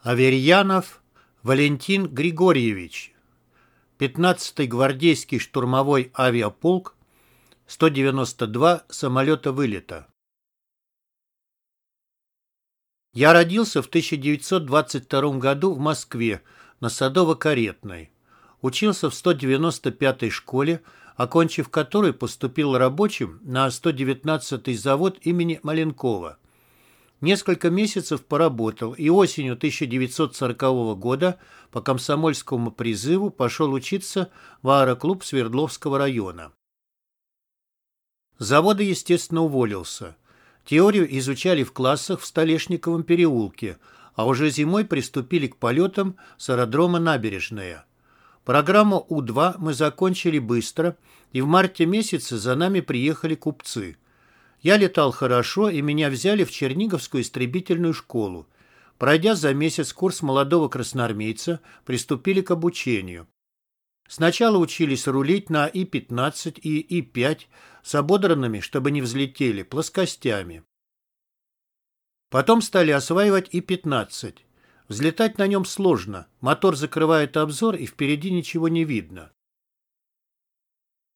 Аверьянов Валентин Григорьевич, 15-й гвардейский штурмовой авиаполк, 192 самолета вылета. Я родился в 1922 году в Москве на Садово-Каретной. Учился в 195-й школе, окончив которую поступил рабочим на 119-й завод имени Маленкова. Несколько месяцев поработал и осенью 1940 года по комсомольскому призыву пошел учиться в аэроклуб Свердловского района. С завода, естественно, уволился. Теорию изучали в классах в Столешниковом переулке, а уже зимой приступили к полетам с аэродрома «Набережная». Программу У-2 мы закончили быстро, и в марте месяце за нами приехали купцы – я летал хорошо, и меня взяли в Черниговскую истребительную школу. Пройдя за месяц курс молодого красноармейца, приступили к обучению. Сначала учились рулить на И-15 и И-5 с ободранными, чтобы не взлетели, плоскостями. Потом стали осваивать И-15. Взлетать на нем сложно, мотор закрывает обзор и впереди ничего не видно.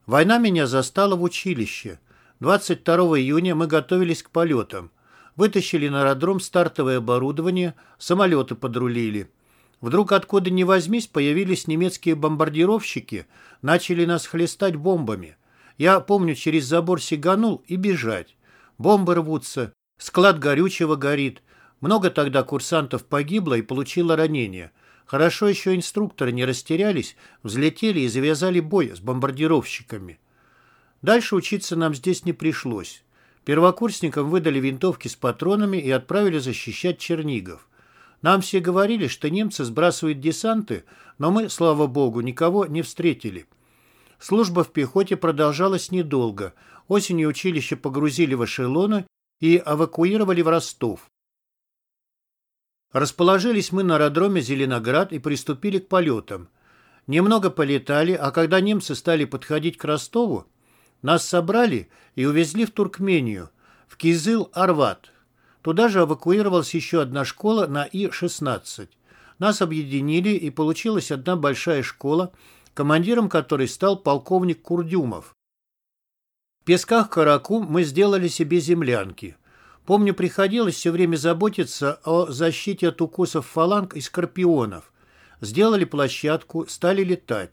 Война меня застала в училище – 22 июня мы готовились к полетам. Вытащили на аэродром стартовое оборудование, самолеты подрулили. Вдруг откуда ни возьмись появились немецкие бомбардировщики, начали нас хлестать бомбами. Я, помню, через забор сиганул и бежать. Бомбы рвутся, склад горючего горит. Много тогда курсантов погибло и получило ранения. Хорошо еще инструкторы не растерялись, взлетели и завязали бой с бомбардировщиками. Дальше учиться нам здесь не пришлось. Первокурсникам выдали винтовки с патронами и отправили защищать Чернигов. Нам все говорили, что немцы сбрасывают десанты, но мы, слава богу, никого не встретили. Служба в пехоте продолжалась недолго. Осенью училище погрузили в эшелоны и эвакуировали в Ростов. Расположились мы на аэродроме Зеленоград и приступили к полетам. Немного полетали, а когда немцы стали подходить к Ростову, нас собрали и увезли в Туркмению, в Кизыл-Арват. Туда же эвакуировалась еще одна школа на И-16. Нас объединили, и получилась одна большая школа, командиром которой стал полковник Курдюмов. В песках Караку мы сделали себе землянки. Помню, приходилось все время заботиться о защите от укусов фаланг и скорпионов. Сделали площадку, стали летать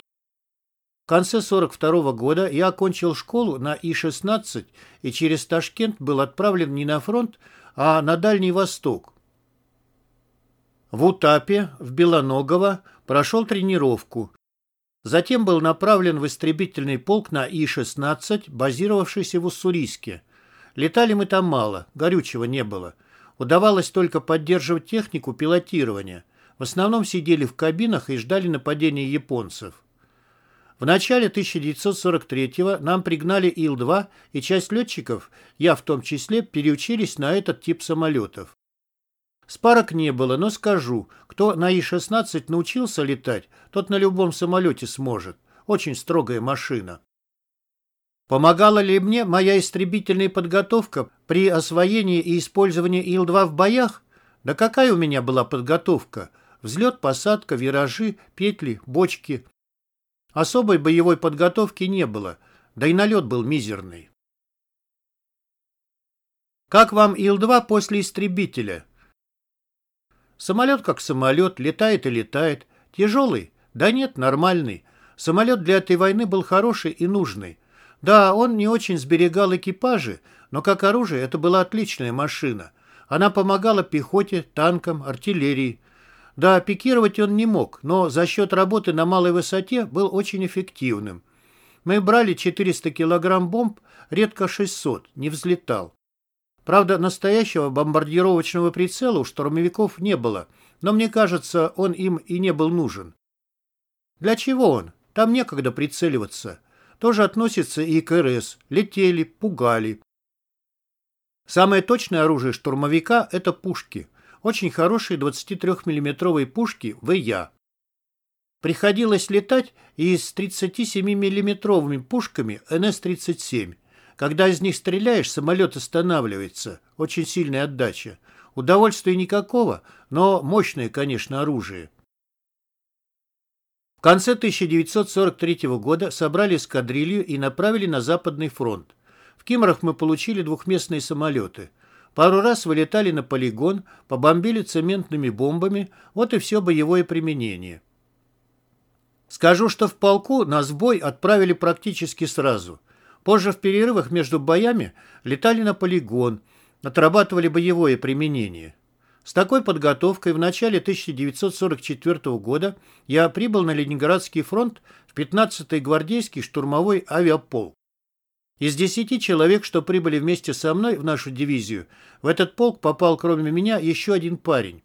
конце 42 -го года я окончил школу на И-16 и через Ташкент был отправлен не на фронт, а на Дальний Восток. В Утапе, в Белоногово, прошел тренировку. Затем был направлен в истребительный полк на И-16, базировавшийся в Уссурийске. Летали мы там мало, горючего не было. Удавалось только поддерживать технику пилотирования. В основном сидели в кабинах и ждали нападения японцев. В начале 1943-го нам пригнали Ил-2, и часть летчиков, я в том числе, переучились на этот тип самолетов. Спарок не было, но скажу, кто на И-16 научился летать, тот на любом самолете сможет. Очень строгая машина. Помогала ли мне моя истребительная подготовка при освоении и использовании Ил-2 в боях? Да какая у меня была подготовка? Взлет, посадка, виражи, петли, бочки. Особой боевой подготовки не было, да и налет был мизерный. Как вам Ил-2 после истребителя? Самолет как самолет, летает и летает. Тяжелый? Да нет, нормальный. Самолет для этой войны был хороший и нужный. Да, он не очень сберегал экипажи, но как оружие это была отличная машина. Она помогала пехоте, танкам, артиллерии. Да, пикировать он не мог, но за счет работы на малой высоте был очень эффективным. Мы брали 400 килограмм бомб, редко 600, не взлетал. Правда, настоящего бомбардировочного прицела у штурмовиков не было, но мне кажется, он им и не был нужен. Для чего он? Там некогда прицеливаться. Тоже относится и к РС. Летели, пугали. Самое точное оружие штурмовика – это пушки – очень хорошие 23-миллиметровые пушки ВЯ. Приходилось летать и с 37-миллиметровыми пушками НС-37. Когда из них стреляешь, самолет останавливается. Очень сильная отдача. Удовольствия никакого, но мощное, конечно, оружие. В конце 1943 года собрали эскадрилью и направили на Западный фронт. В Кимрах мы получили двухместные самолеты. Пару раз вылетали на полигон, побомбили цементными бомбами, вот и все боевое применение. Скажу, что в полку нас в бой отправили практически сразу. Позже в перерывах между боями летали на полигон, отрабатывали боевое применение. С такой подготовкой в начале 1944 года я прибыл на Ленинградский фронт в 15-й гвардейский штурмовой авиаполк. Из десяти человек, что прибыли вместе со мной в нашу дивизию, в этот полк попал кроме меня еще один парень.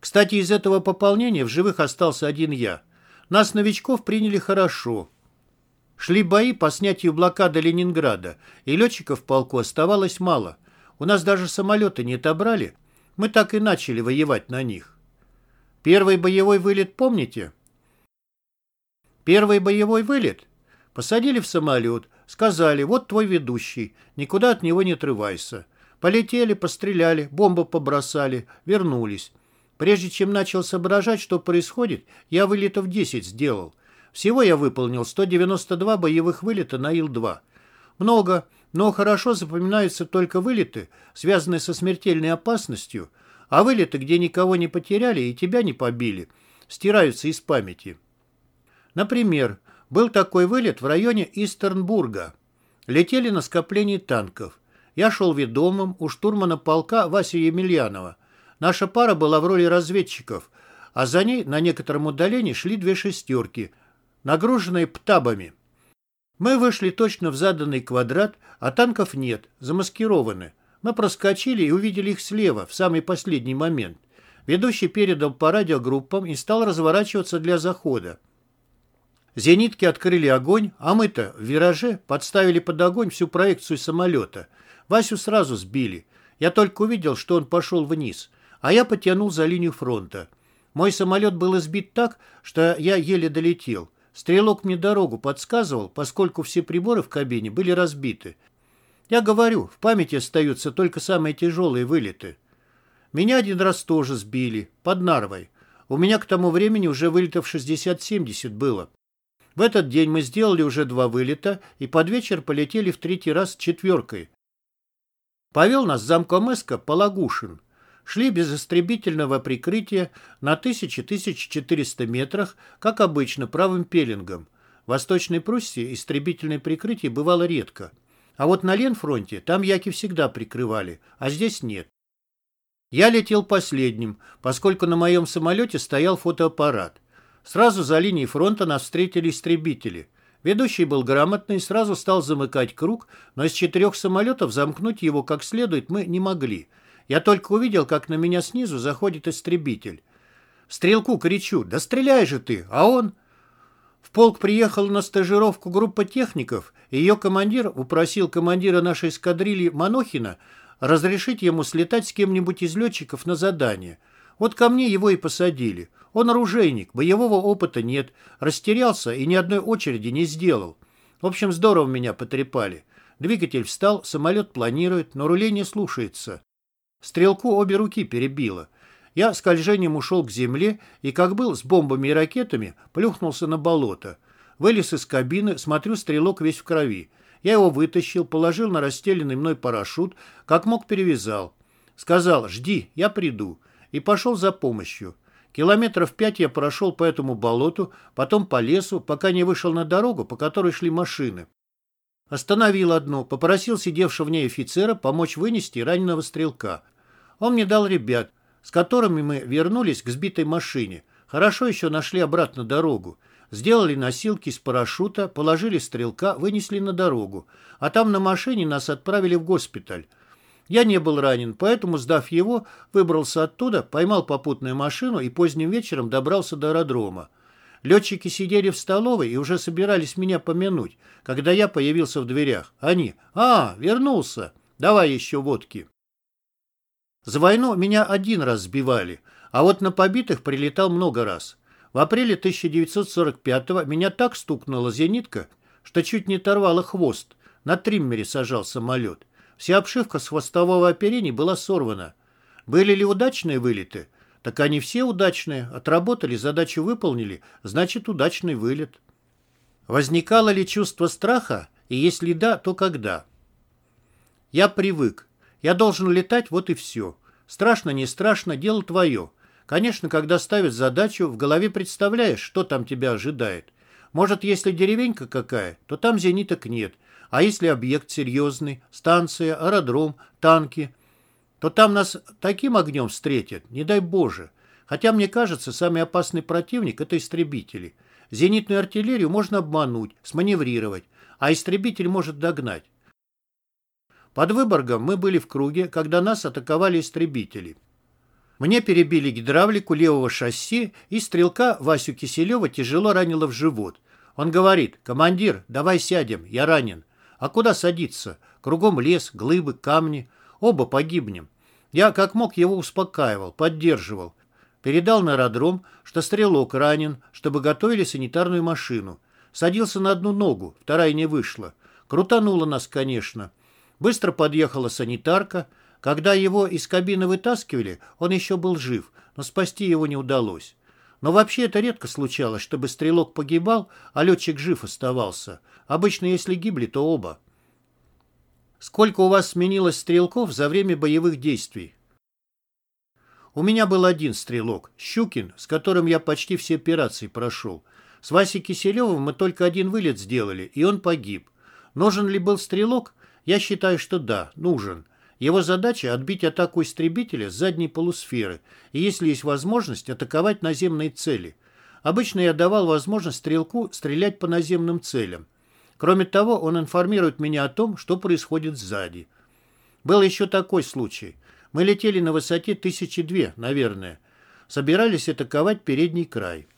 Кстати, из этого пополнения в живых остался один я. Нас, новичков, приняли хорошо. Шли бои по снятию блокады Ленинграда, и летчиков в полку оставалось мало. У нас даже самолеты не отобрали. Мы так и начали воевать на них. Первый боевой вылет помните? Первый боевой вылет? Посадили в самолет, сказали, вот твой ведущий, никуда от него не отрывайся. Полетели, постреляли, бомбу побросали, вернулись. Прежде чем начал соображать, что происходит, я вылетов 10 сделал. Всего я выполнил 192 боевых вылета на Ил-2. Много, но хорошо запоминаются только вылеты, связанные со смертельной опасностью, а вылеты, где никого не потеряли и тебя не побили, стираются из памяти. Например, был такой вылет в районе Истернбурга. Летели на скоплении танков. Я шел ведомым у штурмана полка Васю Емельянова. Наша пара была в роли разведчиков, а за ней на некотором удалении шли две шестерки, нагруженные птабами. Мы вышли точно в заданный квадрат, а танков нет, замаскированы. Мы проскочили и увидели их слева, в самый последний момент. Ведущий передал по радиогруппам и стал разворачиваться для захода. Зенитки открыли огонь, а мы-то в вираже подставили под огонь всю проекцию самолета. Васю сразу сбили. Я только увидел, что он пошел вниз, а я потянул за линию фронта. Мой самолет был избит так, что я еле долетел. Стрелок мне дорогу подсказывал, поскольку все приборы в кабине были разбиты. Я говорю, в памяти остаются только самые тяжелые вылеты. Меня один раз тоже сбили, под Нарвой. У меня к тому времени уже вылетов 60-70 было. В этот день мы сделали уже два вылета и под вечер полетели в третий раз четверкой. Повел нас замком Эска Палагушин шли без истребительного прикрытия на 1000-1400 метрах, как обычно, правым пеленгом. В Восточной Пруссии истребительное прикрытие бывало редко. А вот на Ленфронте там яки всегда прикрывали, а здесь нет. Я летел последним, поскольку на моем самолете стоял фотоаппарат. Сразу за линией фронта нас встретили истребители. Ведущий был грамотный, сразу стал замыкать круг, но из четырех самолетов замкнуть его как следует мы не могли – я только увидел, как на меня снизу заходит истребитель. Стрелку кричу, да стреляй же ты, а он... В полк приехала на стажировку группа техников, и ее командир упросил командира нашей эскадрильи Манохина разрешить ему слетать с кем-нибудь из летчиков на задание. Вот ко мне его и посадили. Он оружейник, боевого опыта нет, растерялся и ни одной очереди не сделал. В общем, здорово меня потрепали. Двигатель встал, самолет планирует, но руление слушается. Стрелку обе руки перебило. Я скольжением ушел к земле и, как был с бомбами и ракетами, плюхнулся на болото. Вылез из кабины, смотрю, стрелок весь в крови. Я его вытащил, положил на расстеленный мной парашют, как мог перевязал. Сказал «Жди, я приду» и пошел за помощью. Километров пять я прошел по этому болоту, потом по лесу, пока не вышел на дорогу, по которой шли машины. Остановил одну, попросил сидевшего в ней офицера помочь вынести раненого стрелка. Он мне дал ребят, с которыми мы вернулись к сбитой машине. Хорошо еще нашли обратно дорогу. Сделали носилки из парашюта, положили стрелка, вынесли на дорогу. А там на машине нас отправили в госпиталь. Я не был ранен, поэтому, сдав его, выбрался оттуда, поймал попутную машину и поздним вечером добрался до аэродрома. Летчики сидели в столовой и уже собирались меня помянуть, когда я появился в дверях. Они «А, вернулся! Давай еще водки!» За войну меня один раз сбивали, а вот на побитых прилетал много раз. В апреле 1945-го меня так стукнула зенитка, что чуть не оторвала хвост. На триммере сажал самолет. Вся обшивка с хвостового оперения была сорвана. Были ли удачные вылеты? Так они все удачные. Отработали, задачу выполнили, значит удачный вылет. Возникало ли чувство страха? И если да, то когда? Я привык. Я должен летать, вот и все. Страшно, не страшно, дело твое. Конечно, когда ставят задачу, в голове представляешь, что там тебя ожидает. Может, если деревенька какая, то там зениток нет. А если объект серьезный, станция, аэродром, танки, то там нас таким огнем встретят, не дай Боже. Хотя, мне кажется, самый опасный противник – это истребители. Зенитную артиллерию можно обмануть, сманеврировать, а истребитель может догнать. Под Выборгом мы были в круге, когда нас атаковали истребители. Мне перебили гидравлику левого шасси, и стрелка Васю Киселева тяжело ранило в живот. Он говорит, «Командир, давай сядем, я ранен». А куда садиться? Кругом лес, глыбы, камни. Оба погибнем. Я как мог его успокаивал, поддерживал. Передал на аэродром, что стрелок ранен, чтобы готовили санитарную машину. Садился на одну ногу, вторая не вышла. Крутануло нас, конечно. Быстро подъехала санитарка. Когда его из кабины вытаскивали, он еще был жив, но спасти его не удалось. Но вообще это редко случалось, чтобы стрелок погибал, а летчик жив оставался. Обычно, если гибли, то оба. Сколько у вас сменилось стрелков за время боевых действий? У меня был один стрелок, Щукин, с которым я почти все операции прошел. С Васей Киселевым мы только один вылет сделали, и он погиб. Нужен ли был стрелок? Я считаю, что да, нужен. Его задача – отбить атаку истребителя с задней полусферы, и если есть возможность, атаковать наземные цели. Обычно я давал возможность стрелку стрелять по наземным целям. Кроме того, он информирует меня о том, что происходит сзади. Был еще такой случай. Мы летели на высоте тысячи две, наверное. Собирались атаковать передний край.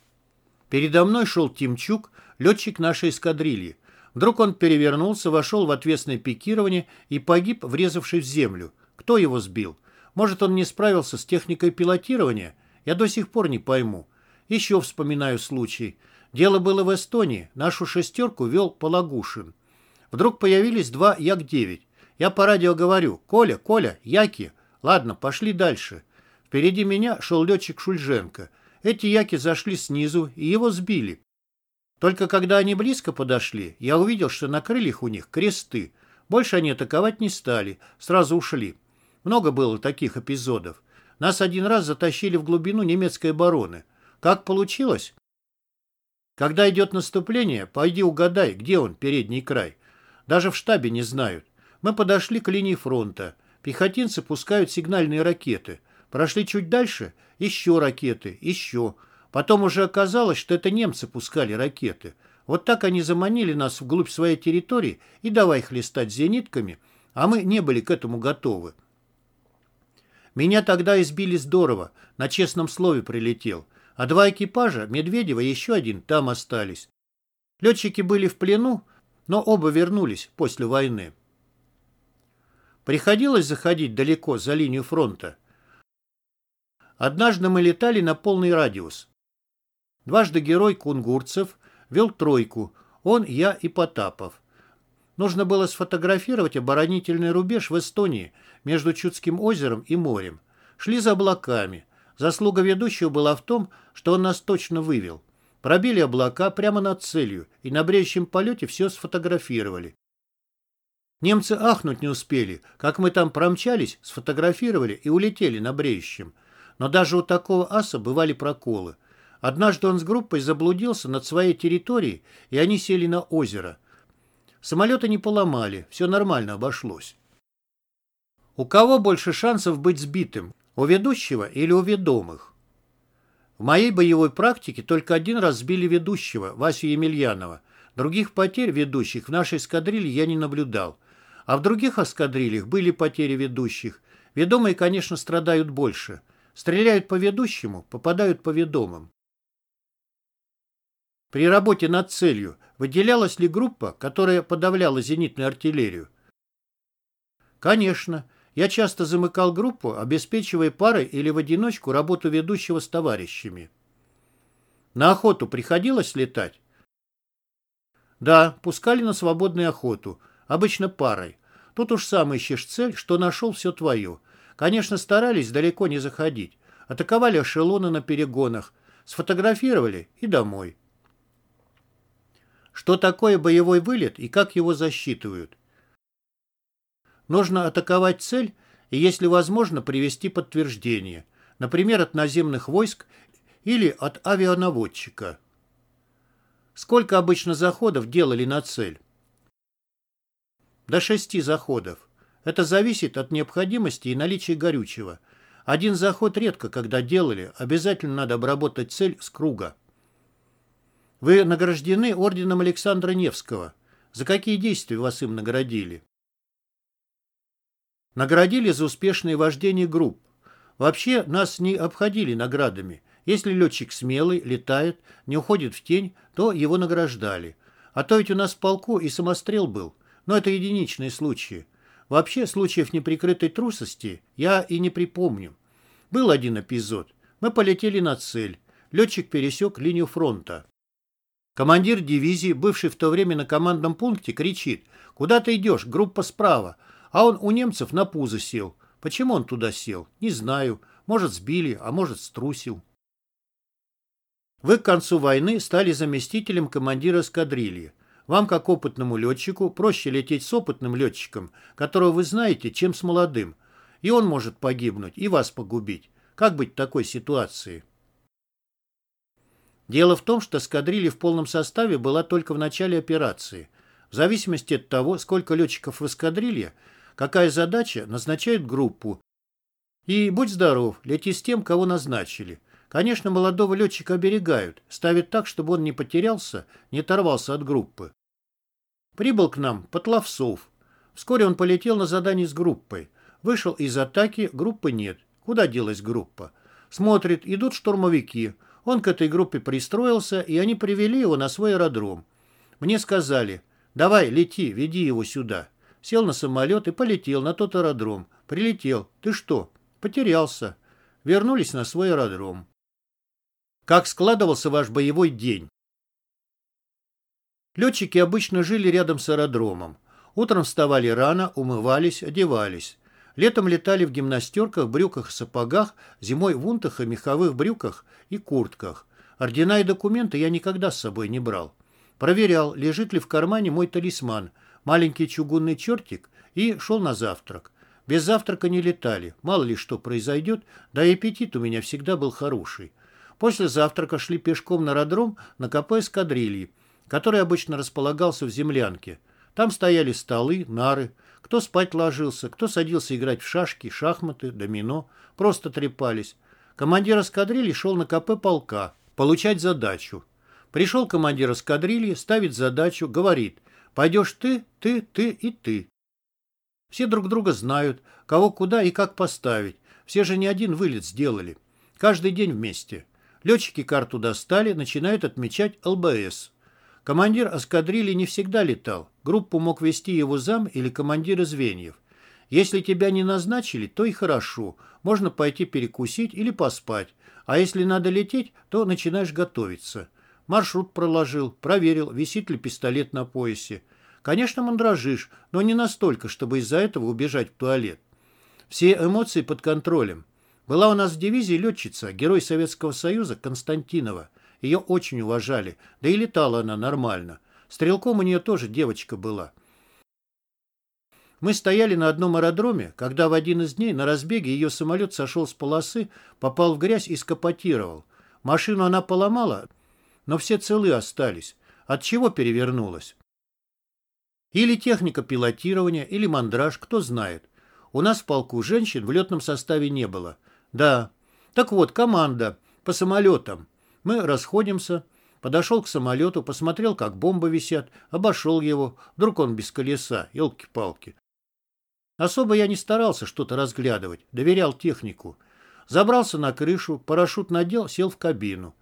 Передо мной шел Тимчук, летчик нашей эскадрильи. Вдруг он перевернулся, вошел в ответственное пикирование и погиб, врезавшись в землю. Кто его сбил? Может, он не справился с техникой пилотирования? Я до сих пор не пойму. Еще вспоминаю случай – Дело было в Эстонии. Нашу шестерку вел Палагушин. Вдруг появились два Як-9. Я по радио говорю, «Коля, Коля, Яки, ладно, пошли дальше». Впереди меня шел летчик Шульженко. Эти Яки зашли снизу и его сбили. Только когда они близко подошли, я увидел, что на крыльях у них кресты. Больше они атаковать не стали, сразу ушли. Много было таких эпизодов. Нас один раз затащили в глубину немецкой обороны. Как получилось? Когда идет наступление, пойди угадай, где он, передний край. Даже в штабе не знают. Мы подошли к линии фронта. Пехотинцы пускают сигнальные ракеты. Прошли чуть дальше, еще ракеты, еще. Потом уже оказалось, что это немцы пускали ракеты. Вот так они заманили нас вглубь своей территории и давай хлестать зенитками, а мы не были к этому готовы. Меня тогда избили здорово, на честном слове прилетел а два экипажа, Медведева и еще один, там остались. Летчики были в плену, но оба вернулись после войны. Приходилось заходить далеко за линию фронта. Однажды мы летали на полный радиус. Дважды герой Кунгурцев вел тройку, он, я и Потапов. Нужно было сфотографировать оборонительный рубеж в Эстонии между Чудским озером и морем. Шли за облаками – Заслуга ведущего была в том, что он нас точно вывел. Пробили облака прямо над целью и на бреющем полете все сфотографировали. Немцы ахнуть не успели, как мы там промчались, сфотографировали и улетели на бреющем. Но даже у такого аса бывали проколы. Однажды он с группой заблудился над своей территорией, и они сели на озеро. Самолеты не поломали, все нормально обошлось. У кого больше шансов быть сбитым, у ведущего или у ведомых? В моей боевой практике только один раз сбили ведущего, Васю Емельянова. Других потерь ведущих в нашей эскадрилье я не наблюдал. А в других эскадрильях были потери ведущих. Ведомые, конечно, страдают больше. Стреляют по ведущему, попадают по ведомым. При работе над целью выделялась ли группа, которая подавляла зенитную артиллерию? Конечно. Я часто замыкал группу, обеспечивая парой или в одиночку работу ведущего с товарищами. На охоту приходилось летать? Да, пускали на свободную охоту, обычно парой. Тут уж сам ищешь цель, что нашел, все твое. Конечно, старались далеко не заходить. Атаковали эшелоны на перегонах, сфотографировали и домой. Что такое боевой вылет и как его засчитывают? Нужно атаковать цель и, если возможно, привести подтверждение, например, от наземных войск или от авианаводчика. Сколько обычно заходов делали на цель? До шести заходов. Это зависит от необходимости и наличия горючего. Один заход редко когда делали, обязательно надо обработать цель с круга. Вы награждены орденом Александра Невского. За какие действия вас им наградили? Наградили за успешное вождение групп. Вообще нас не обходили наградами. Если летчик смелый, летает, не уходит в тень, то его награждали. А то ведь у нас в полку и самострел был. Но это единичные случаи. Вообще случаев неприкрытой трусости я и не припомню. Был один эпизод. Мы полетели на цель. Летчик пересек линию фронта. Командир дивизии, бывший в то время на командном пункте, кричит «Куда ты идешь? Группа справа». А он у немцев на пузо сел. Почему он туда сел? Не знаю. Может, сбили, а может, струсил. Вы к концу войны стали заместителем командира эскадрильи. Вам, как опытному летчику, проще лететь с опытным летчиком, которого вы знаете, чем с молодым. И он может погибнуть, и вас погубить. Как быть в такой ситуации? Дело в том, что эскадрилья в полном составе была только в начале операции. В зависимости от того, сколько летчиков в эскадрилье, какая задача, назначают группу. И будь здоров, лети с тем, кого назначили. Конечно, молодого летчика оберегают, ставят так, чтобы он не потерялся, не оторвался от группы. Прибыл к нам Потловцов. Вскоре он полетел на задание с группой. Вышел из атаки, группы нет. Куда делась группа? Смотрит, идут штурмовики. Он к этой группе пристроился, и они привели его на свой аэродром. Мне сказали, давай, лети, веди его сюда. Сел на самолет и полетел на тот аэродром. Прилетел. Ты что? Потерялся. Вернулись на свой аэродром. Как складывался ваш боевой день? Летчики обычно жили рядом с аэродромом. Утром вставали рано, умывались, одевались. Летом летали в гимнастерках, брюках и сапогах, зимой в унтах и меховых брюках и куртках. Ордена и документы я никогда с собой не брал. Проверял, лежит ли в кармане мой талисман, маленький чугунный чертик, и шел на завтрак. Без завтрака не летали, мало ли что произойдет, да и аппетит у меня всегда был хороший. После завтрака шли пешком на аэродром на КП эскадрильи, который обычно располагался в землянке. Там стояли столы, нары, кто спать ложился, кто садился играть в шашки, шахматы, домино, просто трепались. Командир эскадрильи шел на КП полка, получать задачу. Пришел командир эскадрильи, ставит задачу, говорит, пойдешь ты, ты, ты и ты. Все друг друга знают, кого куда и как поставить. Все же не один вылет сделали. Каждый день вместе. Летчики карту достали, начинают отмечать ЛБС. Командир эскадрильи не всегда летал. Группу мог вести его зам или командир звеньев. Если тебя не назначили, то и хорошо. Можно пойти перекусить или поспать. А если надо лететь, то начинаешь готовиться. Маршрут проложил, проверил, висит ли пистолет на поясе. Конечно, мандражишь, но не настолько, чтобы из-за этого убежать в туалет. Все эмоции под контролем. Была у нас в дивизии летчица, герой Советского Союза Константинова. Ее очень уважали, да и летала она нормально. Стрелком у нее тоже девочка была. Мы стояли на одном аэродроме, когда в один из дней на разбеге ее самолет сошел с полосы, попал в грязь и скопотировал. Машину она поломала, но все целы остались. От чего перевернулась? Или техника пилотирования, или мандраж, кто знает. У нас в полку женщин в летном составе не было. Да. Так вот, команда по самолетам. Мы расходимся. Подошел к самолету, посмотрел, как бомбы висят, обошел его. Вдруг он без колеса, елки-палки. Особо я не старался что-то разглядывать, доверял технику. Забрался на крышу, парашют надел, сел в кабину.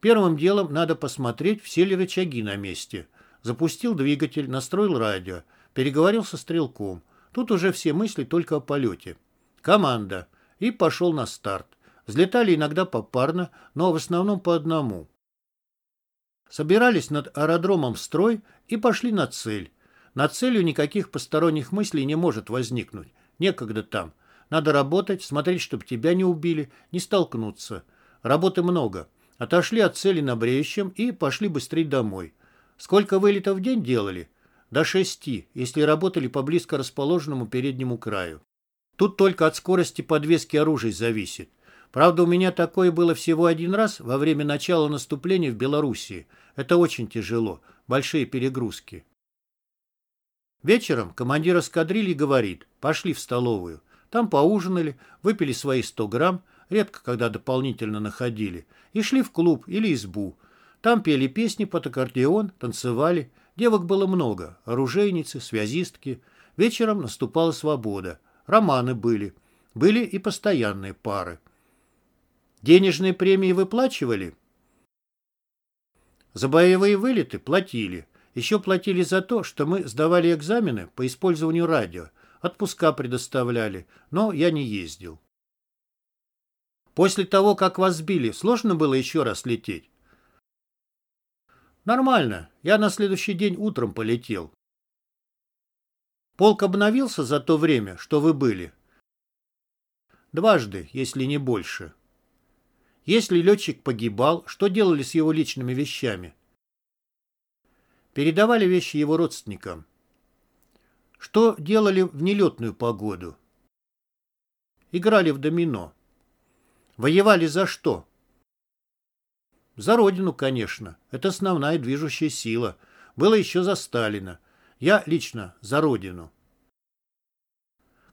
Первым делом надо посмотреть, все ли рычаги на месте. Запустил двигатель, настроил радио, переговорил со стрелком. Тут уже все мысли только о полете. Команда. И пошел на старт. Взлетали иногда попарно, но в основном по одному. Собирались над аэродромом строй и пошли на цель. Над целью никаких посторонних мыслей не может возникнуть. Некогда там. Надо работать, смотреть, чтобы тебя не убили, не столкнуться. Работы много. Отошли от цели на бреющем и пошли быстрее домой. Сколько вылетов в день делали? До шести, если работали по близко расположенному переднему краю. Тут только от скорости подвески оружия зависит. Правда, у меня такое было всего один раз во время начала наступления в Белоруссии. Это очень тяжело. Большие перегрузки. Вечером командир эскадрильи говорит, пошли в столовую. Там поужинали, выпили свои 100 грамм, редко когда дополнительно находили, и шли в клуб или избу. Там пели песни под аккордеон, танцевали. Девок было много, оружейницы, связистки. Вечером наступала свобода. Романы были. Были и постоянные пары. Денежные премии выплачивали? За боевые вылеты платили. Еще платили за то, что мы сдавали экзамены по использованию радио. Отпуска предоставляли, но я не ездил. После того, как вас сбили, сложно было еще раз лететь? Нормально. Я на следующий день утром полетел. Полк обновился за то время, что вы были? Дважды, если не больше. Если летчик погибал, что делали с его личными вещами? Передавали вещи его родственникам. Что делали в нелетную погоду? Играли в домино. Воевали за что? За родину, конечно. Это основная движущая сила. Было еще за Сталина. Я лично за родину.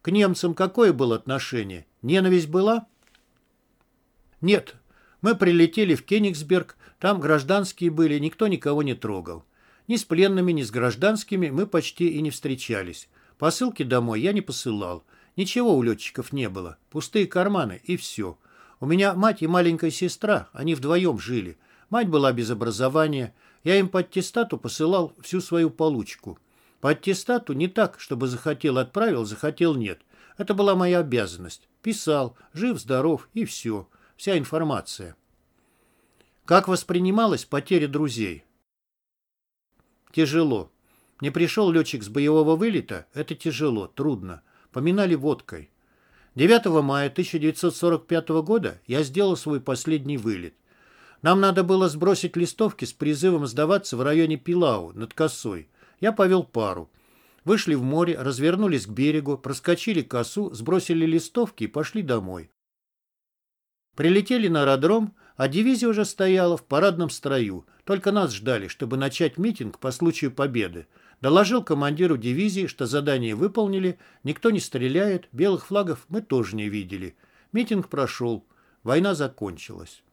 К немцам какое было отношение? Ненависть была? Нет. Мы прилетели в Кенигсберг, там гражданские были, никто никого не трогал. Ни с пленными, ни с гражданскими мы почти и не встречались. Посылки домой я не посылал. Ничего у летчиков не было. Пустые карманы и все. У меня мать и маленькая сестра, они вдвоем жили. Мать была без образования. Я им по аттестату посылал всю свою получку. По аттестату не так, чтобы захотел отправил, захотел нет. Это была моя обязанность. Писал, жив-здоров и все. Вся информация. Как воспринималась потеря друзей? Тяжело. Не пришел летчик с боевого вылета, это тяжело, трудно. Поминали водкой. 9 мая 1945 года я сделал свой последний вылет. Нам надо было сбросить листовки с призывом сдаваться в районе Пилау, над косой. Я повел пару. Вышли в море, развернулись к берегу, проскочили косу, сбросили листовки и пошли домой. Прилетели на аэродром, а дивизия уже стояла в парадном строю. Только нас ждали, чтобы начать митинг по случаю победы. Доложил командиру дивизии, что задание выполнили, никто не стреляет, белых флагов мы тоже не видели. Митинг прошел, война закончилась.